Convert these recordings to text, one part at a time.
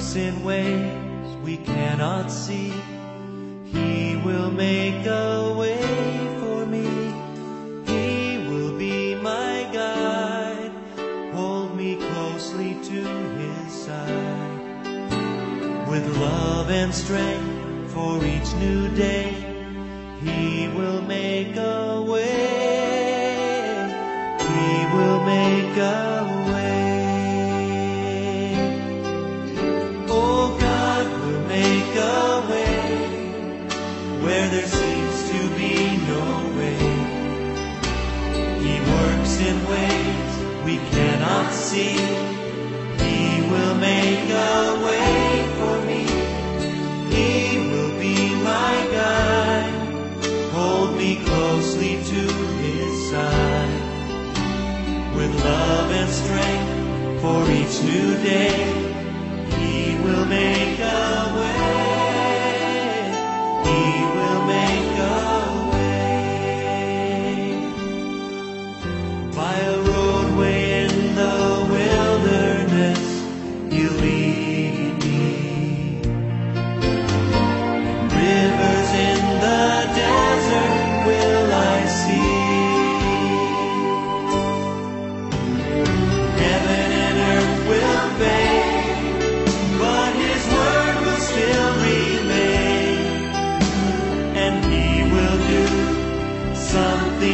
works in ways we cannot see. He will make a way for me. He will be my guide. Hold me closely to his side. With love and strength for each new day, he will make a way. He will make a way. We cannot see. He will make a way for me. He will be my guide. Hold me closely to his side. With love and strength for each new day,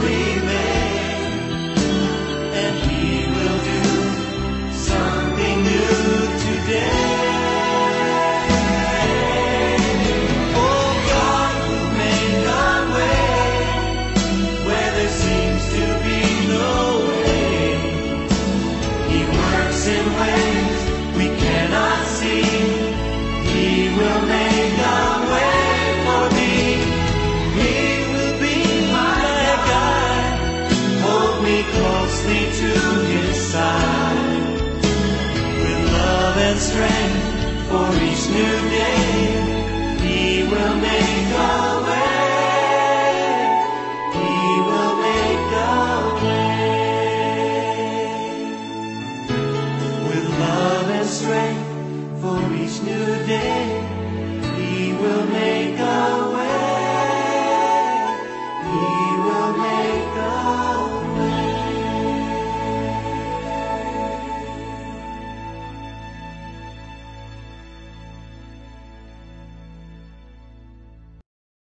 still closely to his side. With love and strength for each new day, he will make a way. He will make a way with love and strength for each new day.